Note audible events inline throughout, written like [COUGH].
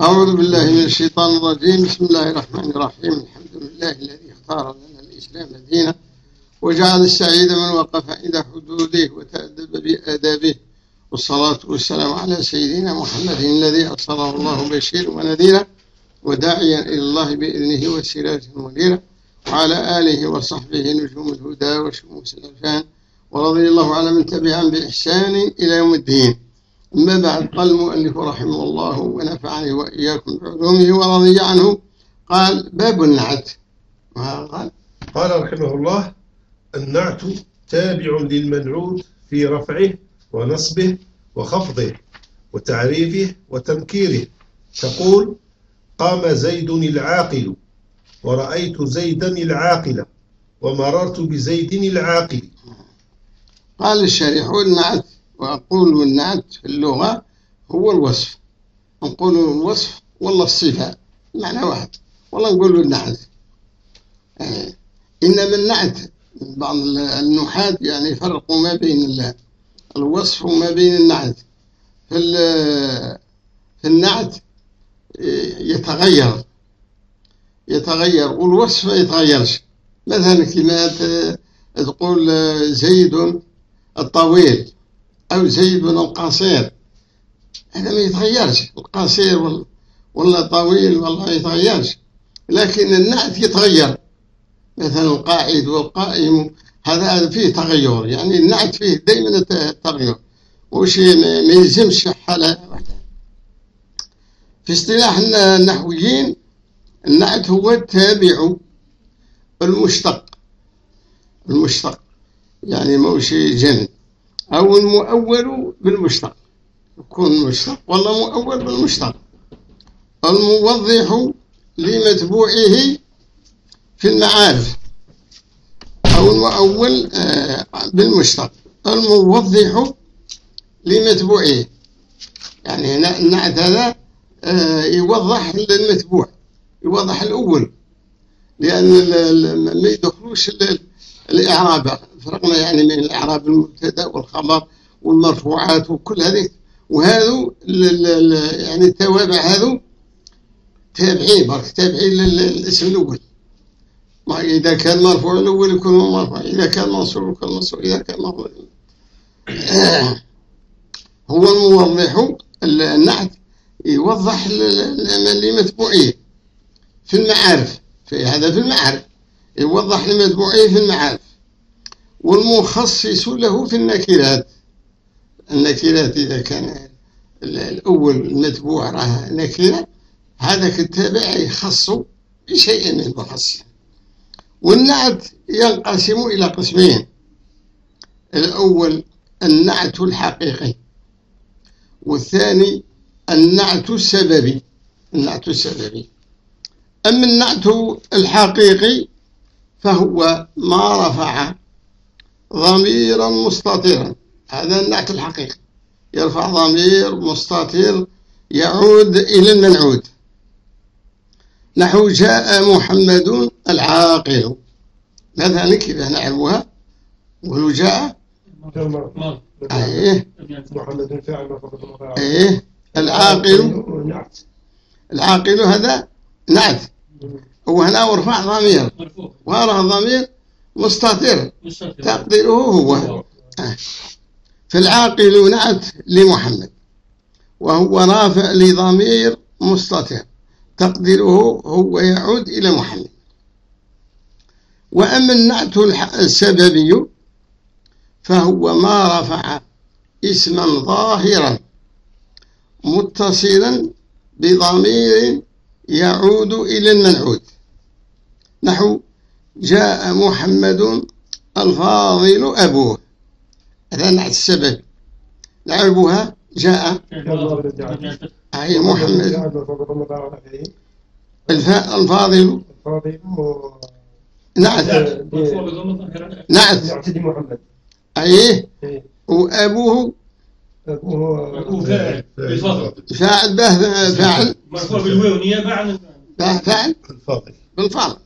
أعوذ بالله من الشيطان الرجيم. بسم الله الرحمن الرحيم. الحمد لله الذي اختار لنا الإسلام دينا وجعل السعيد من وقف عند حدوده وتأدب بآدابه والصلاة والسلام على سيدنا محمد الذي أرسله الله بشيرا ونذيرا وداعيا إلى الله بإذنه وسراجا منيرا وعلى آله وصحبه نجوم الهدى وشموس الأركان ورضي الله على من تبعهم بإحسان إلى يوم الدين. أما بعد قال المؤلف رحمه الله ونفعني وإياكم بعلومه ورضي عنه قال باب النعت. قال قال رحمه الله النعت تابع للمنعوت في رفعه ونصبه وخفضه وتعريفه وتنكيره. تقول قام زيد العاقل ورأيت زيدا العاقل ومررت بزيد العاقل. قال الشارح النعت وأقول النعت في اللغة هو الوصف. نقول الوصف والله الصفة معنى واحد. والله نقول النعت. يعني إنما النعت بعض النحاة يعني يفرقوا ما بين الوصف وما بين النعت. في في النعت يتغير. يتغير والوصف ما يتغيرش. مثلا كما تقول زيد الطويل. أو زيد القصير. هذا ما يتغيرش. القصير ولا طويل والله يتغيرش. لكن النعت يتغير. مثلا القاعد والقائم هذا فيه تغير. يعني النعت فيه دائما تغير. وش ما يلزمش حالة واحدة في اصطلاح النحويين النعت هو التابع المشتق. المشتق. يعني موش جن أو المؤول بالمشتق. يكون مشتق ولا مؤول بالمشتق. الموضح لمتبوعه في المعارف أو المؤول آه، بالمشتق. الموضح لمتبوعه. يعني هنا النعت هذا آه، يوضح للمتبوع يوضح الأول. لأن ما يدخلوش الإعراب. فرقنا يعني من الإعراب المبتدأ والخبر والمرفوعات وكل هذه. وهذو يعني التوابع هذو تابعين برك تابعين للاسم الأول. إذا كان مرفوع الأول يكون مرفوع إذا كان منصوب يكون منصوب إذا كان مرفوع. [CLEARS THROAT] هو الموضح النحت يوضح لمتبوعيه في المعارف في هذا في المعارف. يوضح لمتبوعيه في المعارف. والمخصص له في النكرات النكرات إذا كان الأول المتبوع راه نكرة هذاك التابع يخص بشيء من المخصص. والنعت ينقسم إلى قسمين. الأول النعت الحقيقي والثاني النعت السببي. النعت السببي. أما النعت الحقيقي فهو ما رفع ضميرا مستطيرا. هذا النعت الحقيقي. يرفع ضمير مستطير يعود إلى المنعود نحو جاء محمد العاقل. مثلا كيف نعرفها ولو جاء. أيه. أيه. العاقل. العاقل هذا نعت. وهنا ورفع ضمير. ورفع ضمير مستتر تقديره هو. فالعاقل نعت لمحمد وهو رافع لضمير مستتر تقديره هو يعود إلى محمد. وأما النعت السببي فهو ما رفع اسما ظاهرا متصلا بضمير يعود إلى المنعوت. نحو جاء محمد الفاضل أبوه. هذا نعت السبب. لعبها جاء أي محمد. الفاء الفاضل. نعت. نعت. يعتدي محمد أيه إيه. وأبوه. أبوه فاعل فاعل به فاعل. مرفوع بالواو نيابة عن فاعل. الفاضل. بالفاضل.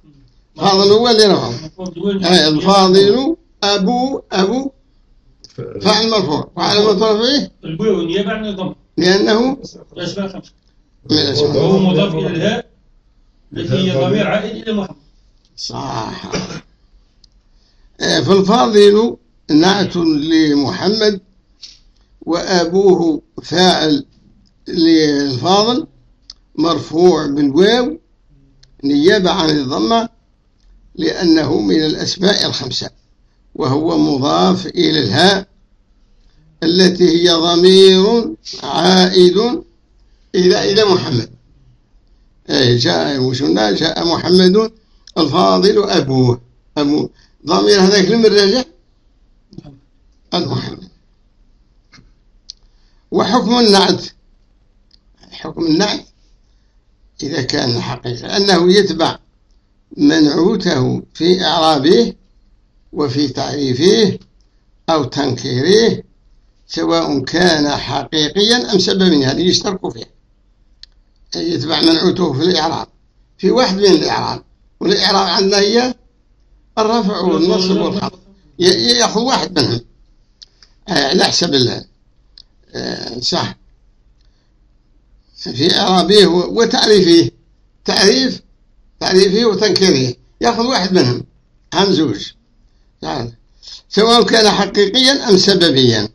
فاضل هو اللي مرفوع بالواو أي الفاضل أبو أبو. فاعل مرفوع. وعلى مرفوعه الواو نيابة عن الضم لأنه الأسماء خمسة من الأسماء وهو مضاف إلى الهاء التي هي ضمير عائد إلى محمد. صح. آه، فالفاضل نعت لمحمد وأبوه فاعل للفاضل مرفوع بالواو نيابة عن الضمة لأنه من الأسماء الخمسة وهو مضاف إلى الهاء التي هي ضمير عائد إلى إلى محمد. إيه، جاء وشنا جاء محمد الفاضل أبوه أبوه ضمير هذاك لمن راجع المحمد. وحكم النعت؟ حكم النعت إذا كان حقيقة أنه يتبع منعوته في إعرابه وفي تعريفه أو تنكيره سواء كان حقيقيا أم سببيا هذه يشتركوا فيه يتبع منعوته في الإعراب. في واحد من الإعراب والإعراب عندنا هي الرفع والنصب والخفض. يأخذ واحد منهم. آه، على حسب آه، صح. في إعرابه وتعريفه. تعريف تعريفه وتنكيره يأخذ واحد منهم هم زوج. يعني سواء كان حقيقيا أم سببيا.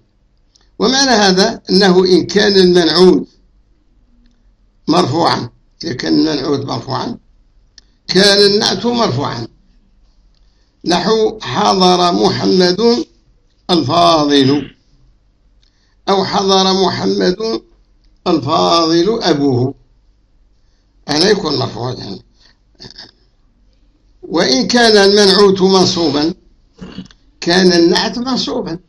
ومعنى هذا أنه إن كان المنعوت مرفوعا إذا كان المنعوت مرفوعا كان النعت مرفوعا. نحو حضر محمد الفاضل أو حضر محمد الفاضل أبوه. هذا يكون مرفوعا يعني. وإن كان المنعوت منصوبا كان النعت منصوبا.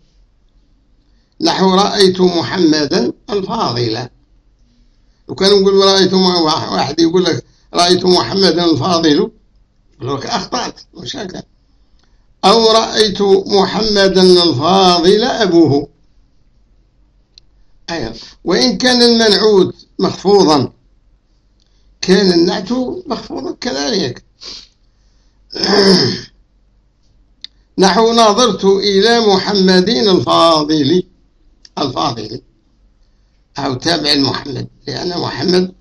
نحو رأيت محمدا الفاضل وكان نقول رأيت واحد يقول لك رأيت محمدا الفاضل لك أخطأت مش هكذا. أو رأيت محمدا الفاضل أبوه. أيضا وإن كان المنعوت مخفوضا كان النعت مخفوضا كذلك. [CLEARS THROAT] نحو ناظرت إلى محمد الفاضل. الفاضل. أو تابع المحمد لأن محمد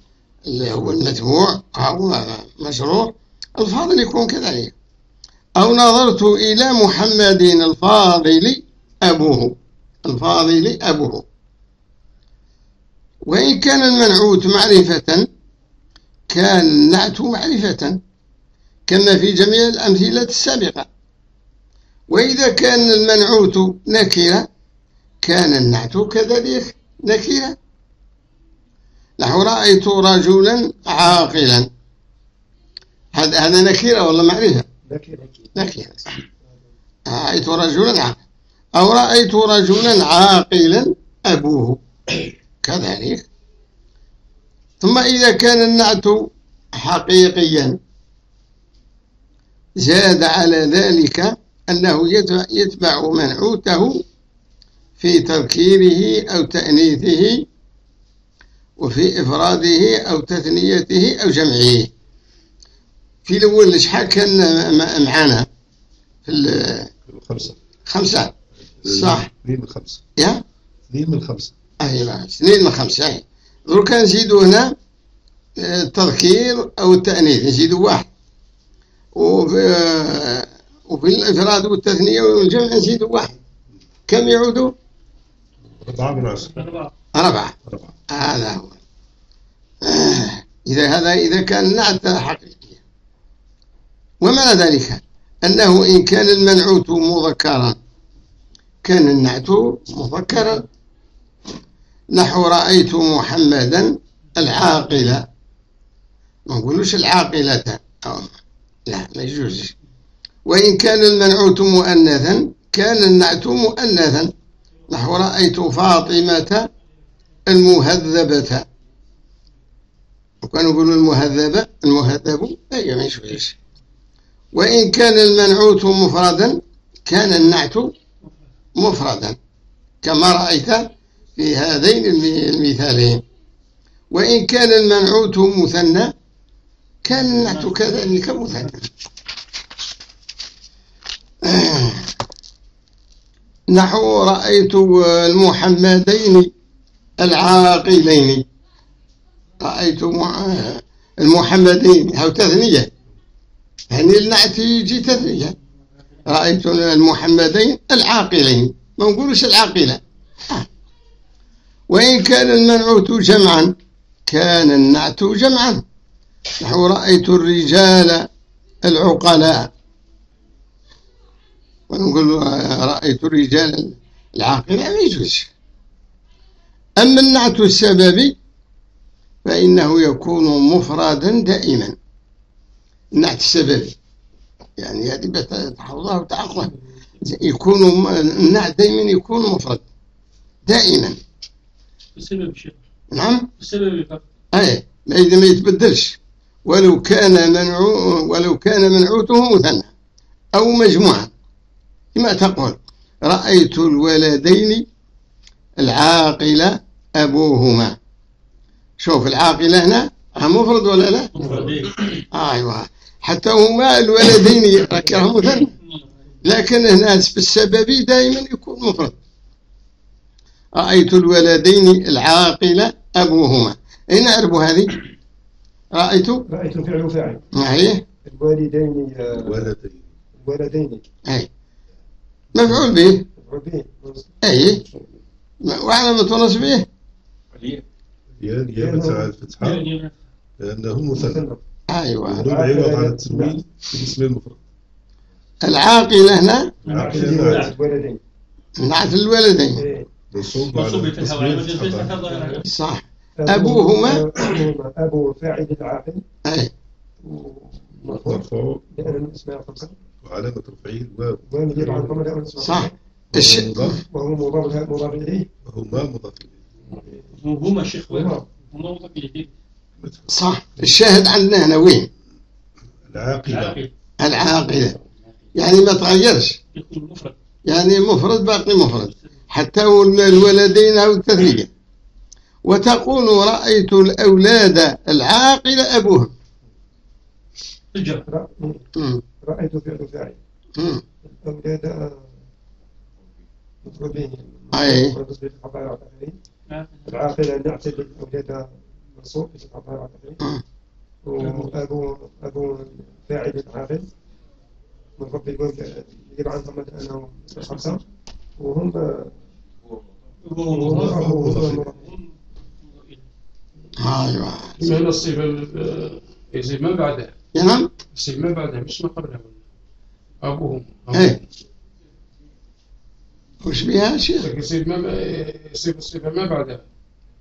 اللي هو المتبوع أو مشروع الفاضل يكون كذلك. أو نظرت إلى محمد الفاضل أبوه. الفاضل أبوه. وإن كان المنعوت معرفة كان النعت معرفة. كما في جميع الأمثلة السابقة. وإذا كان المنعوت نكرة كان النعت كذلك نكرة. نحو رأيت رجلا عاقلا. هذا هذا نكرة ولا معرفة؟ نكرة. نكرة. رأيت رجلا عاقلا. أو رأيت رجلا عاقلا أبوه. كذلك ثم إذا كان النعت حقيقيا زاد على ذلك أنه يتبع, منعوته في تذكيره أو تأنيثه وفي إفراده أو تثنيته أو جمعه. في الأول شحال كان معانا في خمسة. الخمسة صح. اثنين من خمسة. يا؟ اثنين من خمسة. أيوة سنين من خمسة. أي درك نزيدوا هنا آه، التذكير أو التأنيث نزيدوا واحد. وفي آه، وفي الإفراد والتثنية والجمع نزيدوا واحد. كم يعودوا؟ أربعة من عشرة أربعة هذا هو. آه، إذا هذا إذا كان نعت حقيقيا ومعنى ذلك أنه إن كان المنعوت مذكرا كان النعت مذكرا. نحو رأيت محمدا العاقلة. ما نقولوش العاقلة. لا ما يجوزش وإن كان المنعوت مؤنثا كان النعت مؤنثا. نحو رأيت فاطمة المهذبة. وكان يقولوا المهذبة المهذب أي ما يجوزش وإن كان المنعوت مفردا كان النعت مفردا. كما رأيت في هذين المثالين. وإن كان المنعوت مثنى كان النعت كذلك مثنى. [CLEARS THROAT] نحو رأيت المحمدين العاقلين. رأيت المحمدين. هو تثنية. يعني النعت يجي تثنية. رأيت المحمدين العاقلين. ما نقولش العاقلة. وإن كان المنعوت جمعا كان النعت جمعا. نحو رأيت الرجال العقلاء. ونقول رأيت الرجال العاقلة ما يجوز أما النعت السببي فإنه يكون مفردا دائما. النعت السببي يعني هذه بتحفظها وتعقلها يكون النعت دائما يكون مفرد دائما. السبب شيء. نعم. السبب فقط أي ما إذا ما يتبدلش. ولو كان منعو ولو كان منعوته مثنى أو مجموعة كما تقول رأيت الولدين العاقلة أبوهما. شوف العاقلة هنا مفرد ولا لا؟ مفردين أيوة. حتى هما الولدين ركرهم مثنى. لكن هنا في السبب دائما يكون مفرد. رأيت الولدين العاقلة أبوهما. أين أعرف هذه؟ رأيت؟ رأيت فعل وفاعل ما هي؟ الوالدين. آه، ولدين الولدين أي. مفعول به. مفعول به. أي. وعلامة نصبه يا يا متاع الفتحة لأنه مثنى أيوة. يعوض على التنوين في الاسم المفرد. العاقلة هنا؟ العاقلة نعت الولدين نعت الولدين. إيه. منصوب منصوب عليه. صح. أبوهما- أبو فاعل العاقل. أي. مرفوع. مرفوع لأن الأسماء خمسة. وعلامة رفعه الواو صح. الش... وهو مضاف مضاف إليه. وهما مضاف إليه هما الشيخ هما. هما مضاف إليه. صح. الشاهد عندنا هنا وين؟ العاقلة. عاقل العاقلة. يعني ما تغيرش. يعني مفرد باقي مفرد. حتى الولدين أو التثنية. وتقول رأيت الأولاد العاقلة أبوهم. رأيت فعل فاعل. الأولاد به أي. العاقلة نعتل الأولاد منصوب الآخرين مم. وأبو أبو فاعل عاقل مرفوع بالواو يجب عن ضمن أنه خمسة. وهم هو وهم مضاف أبو مضاف هم- مضاف إليه. أيوة من الصفة ال- يصير ما بعدها نعم يصير ما بعدها مش ما قبلها أبوهم إيه. وش بها شيخ يصير ما يصير الصفة ما بعدها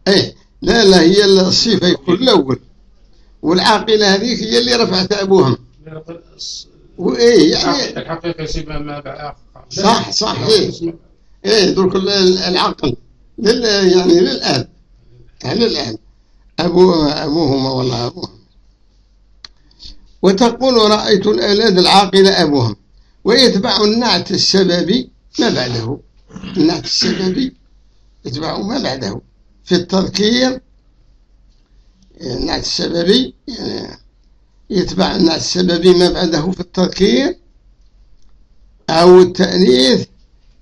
إيه لا لا هي الصفة يكون الأول والعاقلة هذيك هي اللي رفعت أبوهم وإيه يعني الحقيقة يصير ما- بعدها صح صح إيه إيه درك ال- ال- العقل. لل يعني للآن. يعني للآن. أبو أبوهما ولا أبوهم. وتقول رأيت الأولاد العاقلة أبوهم. ويتبع النعت السببي ما بعده. النعت السببي يتبع ما بعده. في التذكير النعت السببي يعني يتبع النعت السببي ما بعده في التذكير أو التأنيث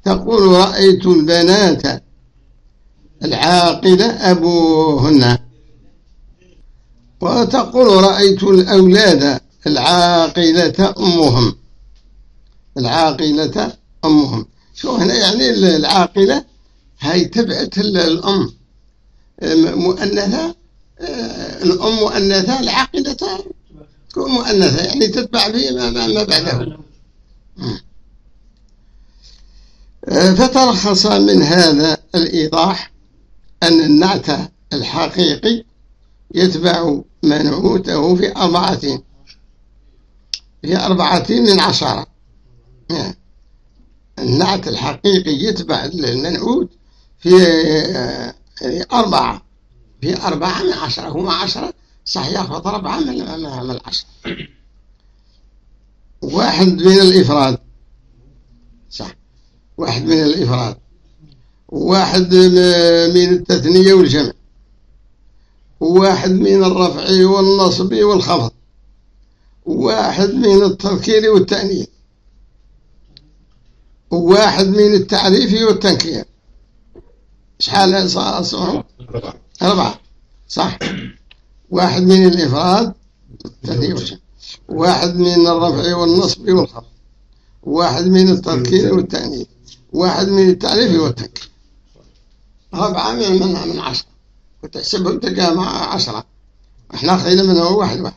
تقول رأيت البنات العاقلة أبوهن. وتقول رأيت الأولاد العاقلة أمهم. العاقلة أمهم. شو هنا يعني العاقلة؟ هاي تبعت ال- الأم. مؤنثة آه، الأم مؤنثة العاقلة تكون مؤنثة يعني تتبع به ما, ما, بعده. آه، فتلخص من هذا الإيضاح أن النعت الحقيقي يتبع منعوته في أربعة في أربعة من عشرة. آه. النعت الحقيقي يتبع المنعوت في آه، أربعة في أربعة من عشرة. هما عشرة صح ياخذ أربعة من العشرة. واحد من الإفراد. صح. واحد من الإفراد واحد من التثنية والجمع واحد من الرفع والنصب والخفض واحد من التذكير والتأنيث وواحد من التعريف والتنكير. شحال صار أربعة. صح. واحد من الإفراد واحد من الرفع والنصب والخفض. واحد من التذكير والتأنيث. واحد من التعريف والتنكير أربعة من من من عشرة. وتحسبهم تلقاها مع عشرة. إحنا أخذنا منه واحد واحد.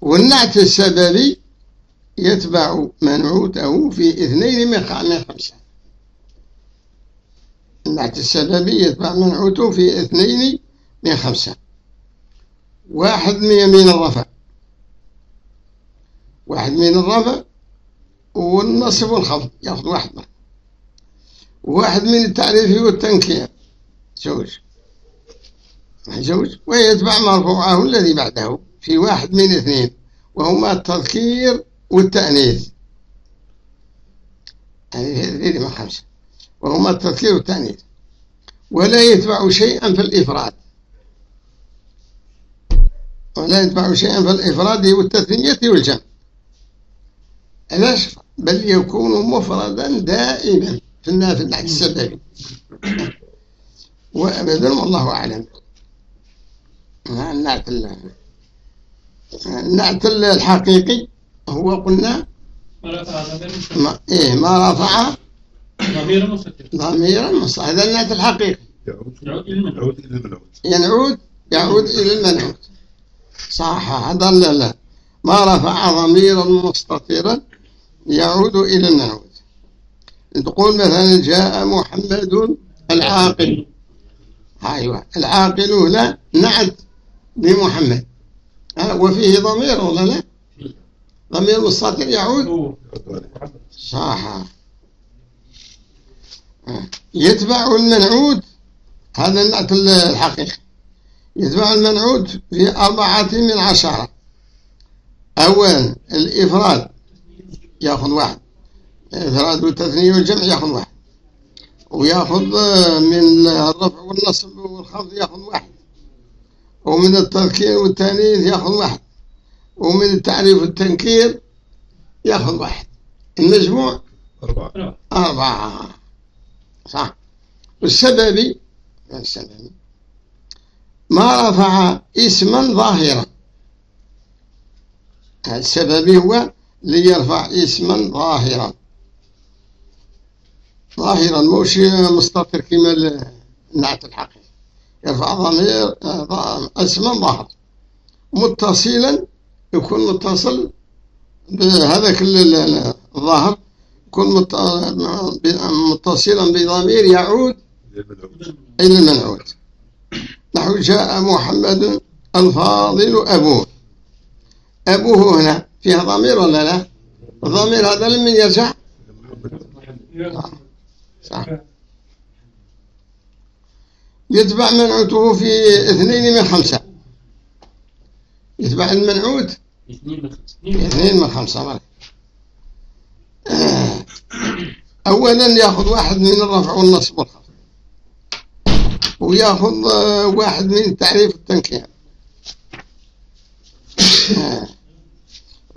والنعت السببي يتبع منعوته في اثنين من خمسة. النعت السببي يتبع منعوته في اثنين من خمسة. واحد من من الرفع. واحد من الرفع والنصب والخفض ياخذ واحد. منه واحد من التعريف والتنكير زوج. زوج. ويتبع مرفوعه الذي بعده. في واحد من اثنين. وهما التذكير والتأنيث. هذه هذه من خمسة. وهما التذكير والتأنيث. ولا يتبع شيئا في الإفراد. ولا يتبع شيئا في الإفراد والتثنية والجمع. علاش بل يكون مفردا دائما في النا- في النعت السببي وأبدا والله أعلم. النعت ال- النعت الحقيقي. هو قلنا ما ضمير مستتر إيه ما رفع ضمير مستتر. ضميرا مص- هذا النعت الحقيقي. يعود يعود إلى المنعوت. يعود إلى المنعوت. ينعود يعود إلى المنعوت. صح هذا لا لا ما رفع ضميرا مستترا. يعود إلى المنعوت تقول مثلا جاء محمد العاقل. أيوة العاقل هنا نعت بمحمد. وفيه ضمير ولا؟ لا ضمير مستتر يعود. صح. يتبع المنعوت هذا النعت الحقيقي. يتبع المنعوت في أربعة من عشرة. أولا الإفراد. يأخذ واحد. الإفراد والتثنية والجمع يأخذ واحد. ويأخذ آه، من الرفع والنصب والخفض يأخذ واحد. ومن التذكير والتأنيث يأخذ واحد. ومن التعريف والتنكير يأخذ واحد. المجموع أربعة. أربعة. صح. والسببي السببي ما رفع اسما ظاهرا. السببي هو ليرفع اسما ظاهرا. ظاهرا موش مستتر كما النعت الحقيقي يرفع ضمير اسما ظاهر. متصلا يكون متصل بهذاك ال- ال- الظاهر يكون متصلا بضمير يعود إلى المنعوت نحو جاء محمد الفاضل أبوه. أبوه هنا فيها ضمير ولا لا؟ الضمير هذا لمن يرجع. صح. يتبع منعوته في اثنين من خمسة. يتبع المنعوت اثنين من خمسة. أولا يأخذ واحد من الرفع والنصب والخفض. ويأخذ آه، واحد من التعريف والتنكير آه.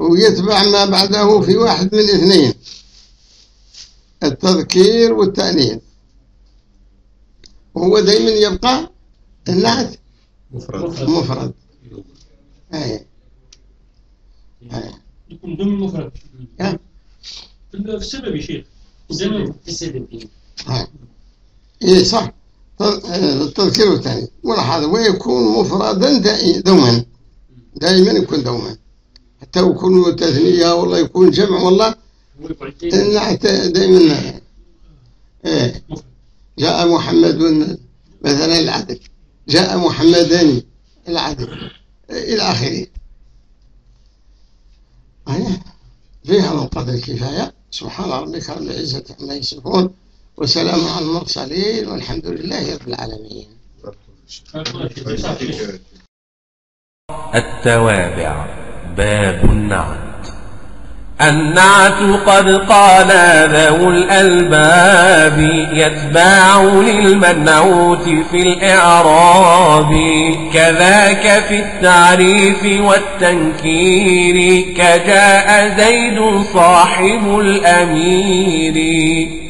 ويتبع ما بعده في واحد من اثنين التذكير والتأنيث. وهو دائما يبقى النعت مفرد. مفرد. أي. أي. يكون ضمن مفرد. ها؟ في السبب يا شيخ السبب السبب. هاي. إيه صح. التذكير والتأنيث. ولا هذا ويكون مفردا دائما. دوما دائما يكون دوما. حتى يكون تثنية والله يكون جمع والله نعت دائما إيه. جاء محمد مثلا العدل جاء محمدان العدل إلى آخره. أيه. في هذا القدر كفاية. سبحان ربك رب العزة عما يصفون. وسلام على المرسلين. والحمد لله رب العالمين. التوابع. باب النعت. النعت قد قال ذو الألباب يتباع للمنعوت في الإعراب. كذاك في التعريف والتنكير كجاء زيد صاحب الأمير.